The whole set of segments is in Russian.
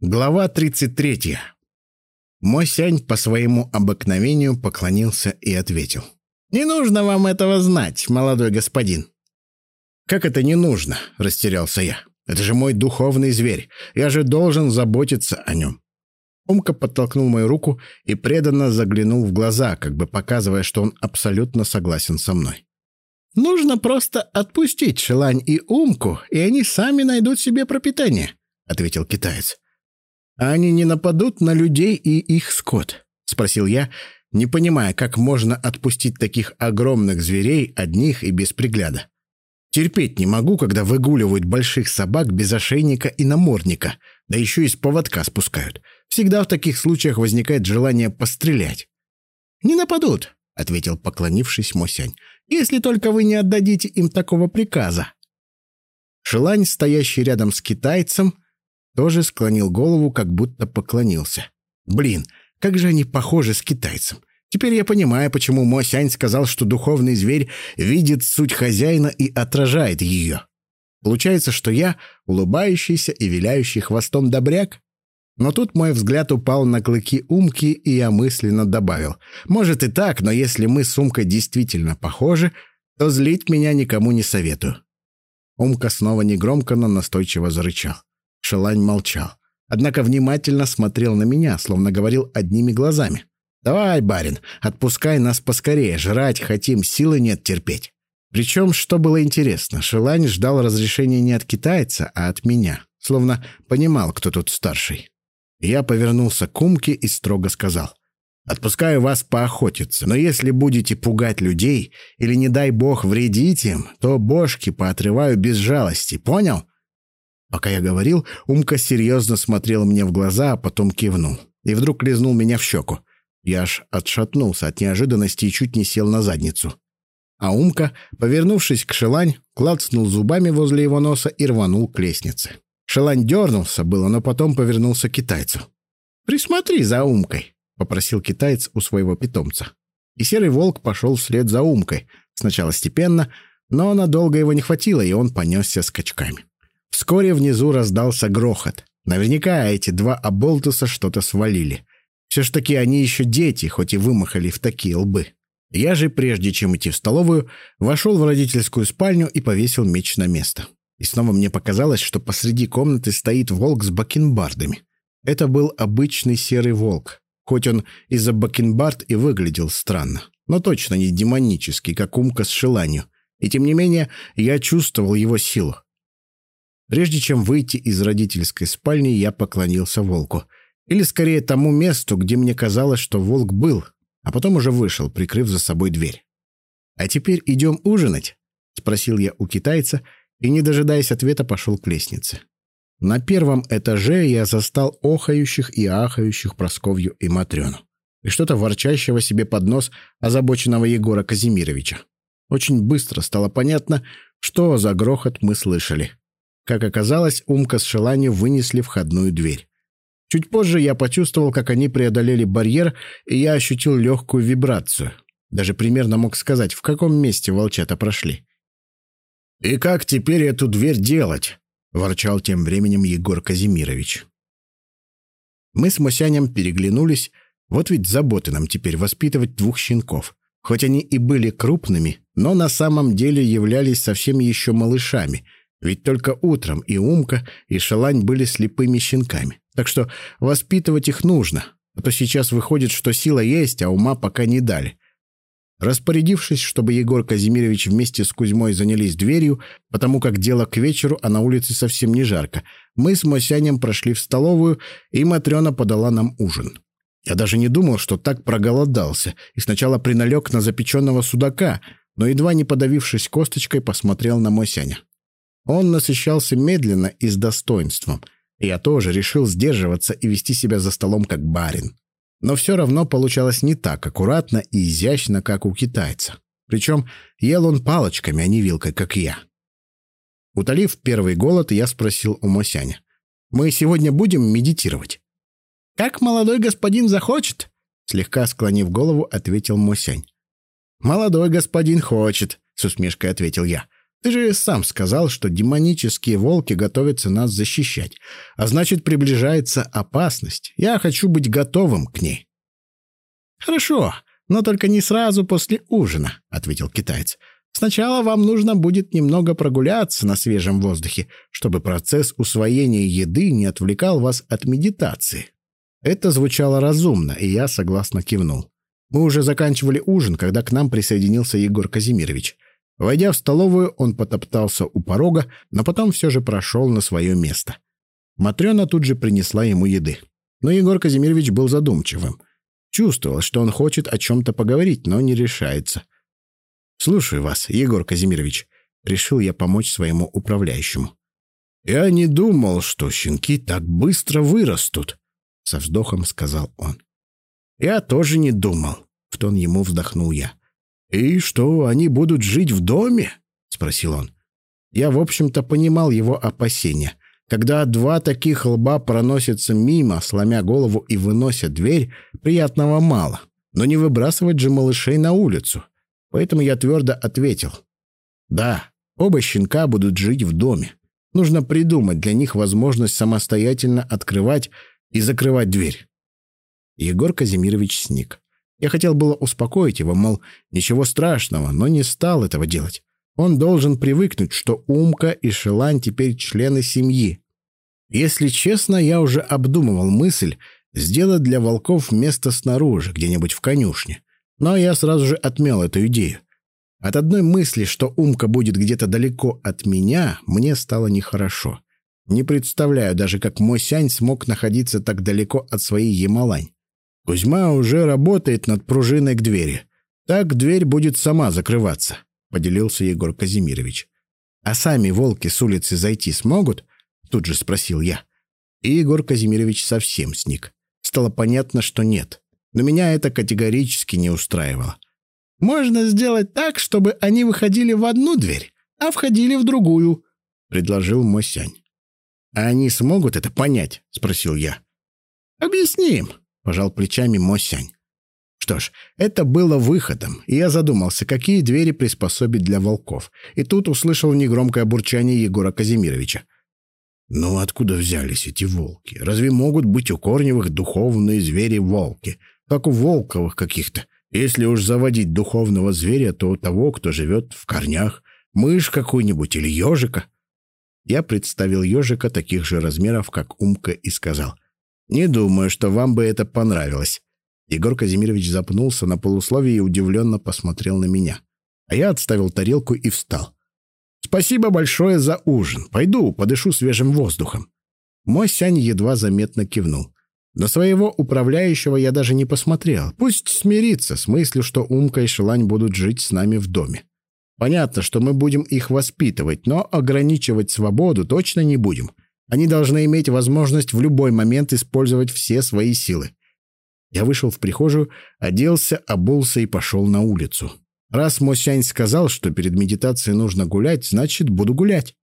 Глава 33. Мой сянь по своему обыкновению поклонился и ответил. «Не нужно вам этого знать, молодой господин». «Как это не нужно?» — растерялся я. «Это же мой духовный зверь. Я же должен заботиться о нем». Умка подтолкнул мою руку и преданно заглянул в глаза, как бы показывая, что он абсолютно согласен со мной. «Нужно просто отпустить Шелань и Умку, и они сами найдут себе пропитание», — ответил китаец. «А они не нападут на людей и их скот?» — спросил я, не понимая, как можно отпустить таких огромных зверей одних и без пригляда. Терпеть не могу, когда выгуливают больших собак без ошейника и намордника, да еще и с поводка спускают. Всегда в таких случаях возникает желание пострелять. «Не нападут», — ответил, поклонившись Мосянь, «если только вы не отдадите им такого приказа». Шелань, стоящий рядом с китайцем, — тоже склонил голову, как будто поклонился. Блин, как же они похожи с китайцем. Теперь я понимаю, почему Мосянь сказал, что духовный зверь видит суть хозяина и отражает ее. Получается, что я улыбающийся и виляющий хвостом добряк? Но тут мой взгляд упал на клыки Умки, и я мысленно добавил. Может и так, но если мы с Умкой действительно похожи, то злить меня никому не советую. Умка снова негромко, но настойчиво зарычал. Шелань молчал. Однако внимательно смотрел на меня, словно говорил одними глазами. «Давай, барин, отпускай нас поскорее, жрать хотим, силы нет терпеть». Причем, что было интересно, Шелань ждал разрешения не от китайца, а от меня, словно понимал, кто тут старший. Я повернулся к Умке и строго сказал. «Отпускаю вас поохотиться, но если будете пугать людей или, не дай бог, вредить им, то бошки поотрываю без жалости, понял?» Пока я говорил, Умка серьезно смотрел мне в глаза, а потом кивнул. И вдруг лизнул меня в щеку. Я аж отшатнулся от неожиданности и чуть не сел на задницу. А Умка, повернувшись к Шелань, клацнул зубами возле его носа и рванул к лестнице. Шелань дернулся было, но потом повернулся к китайцу. «Присмотри за Умкой», — попросил китаец у своего питомца. И серый волк пошел вслед за Умкой, сначала степенно, но надолго его не хватило, и он понесся скачками. Вскоре внизу раздался грохот. Наверняка эти два оболтуса что-то свалили. Все ж таки они еще дети, хоть и вымахали в такие лбы. Я же, прежде чем идти в столовую, вошел в родительскую спальню и повесил меч на место. И снова мне показалось, что посреди комнаты стоит волк с бакенбардами. Это был обычный серый волк, хоть он из-за бакенбард и выглядел странно, но точно не демонический, как умка с шеланью. И тем не менее, я чувствовал его силу. Прежде чем выйти из родительской спальни, я поклонился волку. Или, скорее, тому месту, где мне казалось, что волк был, а потом уже вышел, прикрыв за собой дверь. «А теперь идем ужинать?» — спросил я у китайца, и, не дожидаясь ответа, пошел к лестнице. На первом этаже я застал охающих и ахающих Просковью и Матрёну. И что-то ворчащего себе под нос озабоченного Егора Казимировича. Очень быстро стало понятно, что за грохот мы слышали. Как оказалось, Умка с Шелани вынесли входную дверь. Чуть позже я почувствовал, как они преодолели барьер, и я ощутил легкую вибрацию. Даже примерно мог сказать, в каком месте волчата прошли. «И как теперь эту дверь делать?» — ворчал тем временем Егор Казимирович. Мы с Мосянем переглянулись. Вот ведь заботы нам теперь воспитывать двух щенков. Хоть они и были крупными, но на самом деле являлись совсем еще малышами — ведь только утром и Умка, и Шалань были слепыми щенками. Так что воспитывать их нужно, а то сейчас выходит, что сила есть, а ума пока не дали. Распорядившись, чтобы Егор Казимирович вместе с Кузьмой занялись дверью, потому как дело к вечеру, а на улице совсем не жарко, мы с Мосянем прошли в столовую, и Матрена подала нам ужин. Я даже не думал, что так проголодался, и сначала приналег на запеченного судака, но, едва не подавившись косточкой, посмотрел на Мосяня. Он насыщался медленно и с достоинством. Я тоже решил сдерживаться и вести себя за столом как барин. Но все равно получалось не так аккуратно и изящно, как у китайца. Причем ел он палочками, а не вилкой, как я. Утолив первый голод, я спросил у Мосяня. «Мы сегодня будем медитировать?» «Как молодой господин захочет», — слегка склонив голову, ответил Мосянь. «Молодой господин хочет», — с усмешкой ответил я. Ты же сам сказал, что демонические волки готовятся нас защищать. А значит, приближается опасность. Я хочу быть готовым к ней». «Хорошо, но только не сразу после ужина», — ответил китаец. «Сначала вам нужно будет немного прогуляться на свежем воздухе, чтобы процесс усвоения еды не отвлекал вас от медитации». Это звучало разумно, и я согласно кивнул. Мы уже заканчивали ужин, когда к нам присоединился Егор Казимирович. Войдя в столовую, он потоптался у порога, но потом все же прошел на свое место. Матрена тут же принесла ему еды. Но Егор Казимирович был задумчивым. Чувствовал, что он хочет о чем-то поговорить, но не решается. «Слушаю вас, Егор Казимирович», — решил я помочь своему управляющему. «Я не думал, что щенки так быстро вырастут», — со вздохом сказал он. «Я тоже не думал», — в тон ему вздохнул я. «И что, они будут жить в доме?» — спросил он. Я, в общем-то, понимал его опасения. Когда два таких лба проносятся мимо, сломя голову и выносят дверь, приятного мало. Но не выбрасывать же малышей на улицу. Поэтому я твердо ответил. «Да, оба щенка будут жить в доме. Нужно придумать для них возможность самостоятельно открывать и закрывать дверь». Егор Казимирович сник. Я хотел было успокоить его, мол, ничего страшного, но не стал этого делать. Он должен привыкнуть, что Умка и Шелань теперь члены семьи. Если честно, я уже обдумывал мысль сделать для волков место снаружи, где-нибудь в конюшне. Но я сразу же отмел эту идею. От одной мысли, что Умка будет где-то далеко от меня, мне стало нехорошо. Не представляю даже, как мой сянь смог находиться так далеко от своей Ямалань. Кузьма уже работает над пружиной к двери. Так дверь будет сама закрываться», — поделился Егор Казимирович. «А сами волки с улицы зайти смогут?» — тут же спросил я. И Егор Казимирович совсем сник. Стало понятно, что нет. Но меня это категорически не устраивало. «Можно сделать так, чтобы они выходили в одну дверь, а входили в другую», — предложил Мосянь. «А они смогут это понять?» — спросил я. «Объясним», пожал плечами Мосянь. Что ж, это было выходом, и я задумался, какие двери приспособить для волков. И тут услышал негромкое бурчание Егора Казимировича. «Ну, откуда взялись эти волки? Разве могут быть у Корневых духовные звери-волки? Как у Волковых каких-то. Если уж заводить духовного зверя, то у того, кто живет в корнях. Мышь какую-нибудь или ежика». Я представил ежика таких же размеров, как Умка, и сказал — «Не думаю, что вам бы это понравилось». Егор Казимирович запнулся на полусловие и удивленно посмотрел на меня. А я отставил тарелку и встал. «Спасибо большое за ужин. Пойду, подышу свежим воздухом». Мой сянь едва заметно кивнул. На своего управляющего я даже не посмотрел. Пусть смирится с мыслью, что Умка и Шелань будут жить с нами в доме. Понятно, что мы будем их воспитывать, но ограничивать свободу точно не будем. Они должны иметь возможность в любой момент использовать все свои силы. Я вышел в прихожую, оделся, обулся и пошел на улицу. Раз Мосянь сказал, что перед медитацией нужно гулять, значит, буду гулять.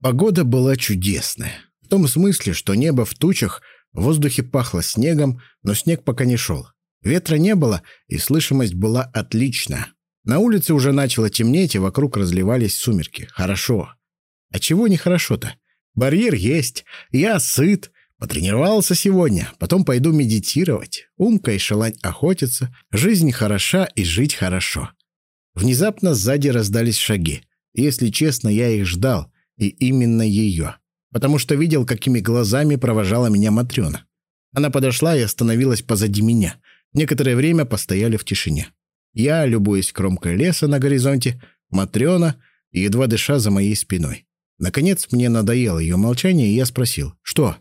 Погода была чудесная. В том смысле, что небо в тучах, в воздухе пахло снегом, но снег пока не шел. Ветра не было, и слышимость была отличная. На улице уже начало темнеть, и вокруг разливались сумерки. Хорошо. А чего нехорошо-то? Барьер есть, я сыт, потренировался сегодня, потом пойду медитировать. Умка и шалань охотятся, жизнь хороша и жить хорошо. Внезапно сзади раздались шаги. Если честно, я их ждал, и именно ее. Потому что видел, какими глазами провожала меня Матрена. Она подошла и остановилась позади меня. Некоторое время постояли в тишине. Я, любуясь кромкой леса на горизонте, Матрена, едва дыша за моей спиной. Наконец мне надоело ее молчание, и я спросил, что?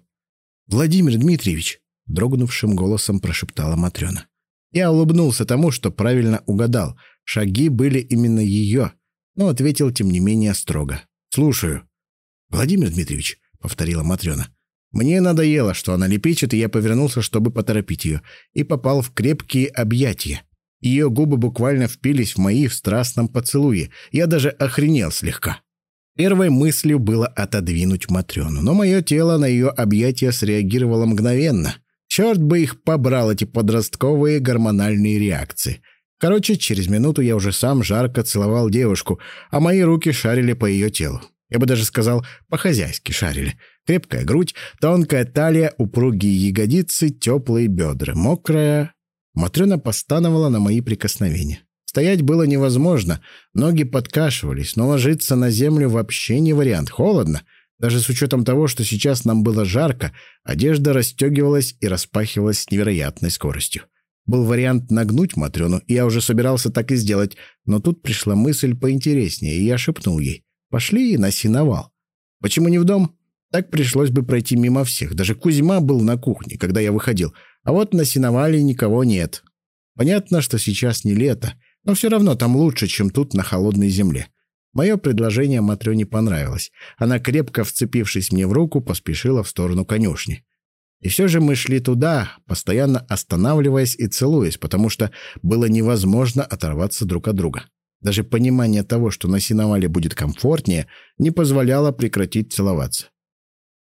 «Владимир Дмитриевич», — дрогнувшим голосом прошептала Матрена. Я улыбнулся тому, что правильно угадал. Шаги были именно ее, но ответил, тем не менее, строго. «Слушаю». «Владимир Дмитриевич», — повторила Матрена. Мне надоело, что она лепечет, и я повернулся, чтобы поторопить ее, и попал в крепкие объятия. Ее губы буквально впились в мои в страстном поцелуе. Я даже охренел слегка. Первой мыслью было отодвинуть Матрёну, но мое тело на ее объятия среагировало мгновенно. Черт бы их побрал, эти подростковые гормональные реакции. Короче, через минуту я уже сам жарко целовал девушку, а мои руки шарили по ее телу. Я бы даже сказал, по-хозяйски шарили. Крепкая грудь, тонкая талия, упругие ягодицы, теплые бедра, мокрая... Матрена постановала на мои прикосновения. Стоять было невозможно, ноги подкашивались, но ложиться на землю вообще не вариант, холодно. Даже с учетом того, что сейчас нам было жарко, одежда расстегивалась и распахивалась с невероятной скоростью. Был вариант нагнуть Матрёну, и я уже собирался так и сделать, но тут пришла мысль поинтереснее, и я шепнул ей «Пошли на синовал». Почему не в дом? Так пришлось бы пройти мимо всех. Даже Кузьма был на кухне, когда я выходил. А вот на синовале никого нет. Понятно, что сейчас не лето, но все равно там лучше, чем тут на холодной земле. Мое предложение Матрёне понравилось. Она, крепко вцепившись мне в руку, поспешила в сторону конюшни. И все же мы шли туда, постоянно останавливаясь и целуясь, потому что было невозможно оторваться друг от друга. Даже понимание того, что на сеновале будет комфортнее, не позволяло прекратить целоваться.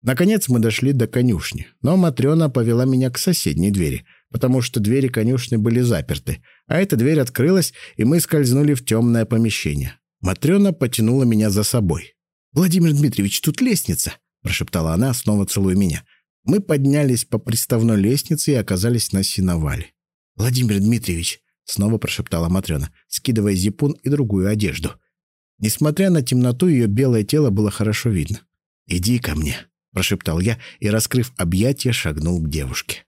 Наконец мы дошли до конюшни, но Матрёна повела меня к соседней двери, потому что двери конюшни были заперты, а эта дверь открылась, и мы скользнули в темное помещение. Матрена потянула меня за собой. «Владимир Дмитриевич, тут лестница!» — прошептала она, снова целуя меня. Мы поднялись по приставной лестнице и оказались на сеновале. «Владимир Дмитриевич!» — снова прошептала Матрена, скидывая зипун и другую одежду. Несмотря на темноту, ее белое тело было хорошо видно. «Иди ко мне!» — прошептал я и, раскрыв объятия, шагнул к девушке.